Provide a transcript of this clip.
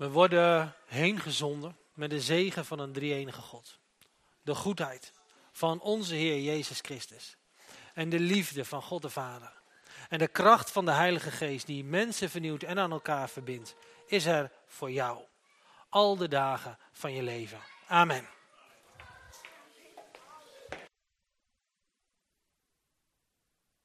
We worden heengezonden met de zegen van een drieënige God. De goedheid van onze Heer Jezus Christus. En de liefde van God de Vader. En de kracht van de Heilige Geest die mensen vernieuwt en aan elkaar verbindt, is er voor jou. Al de dagen van je leven. Amen.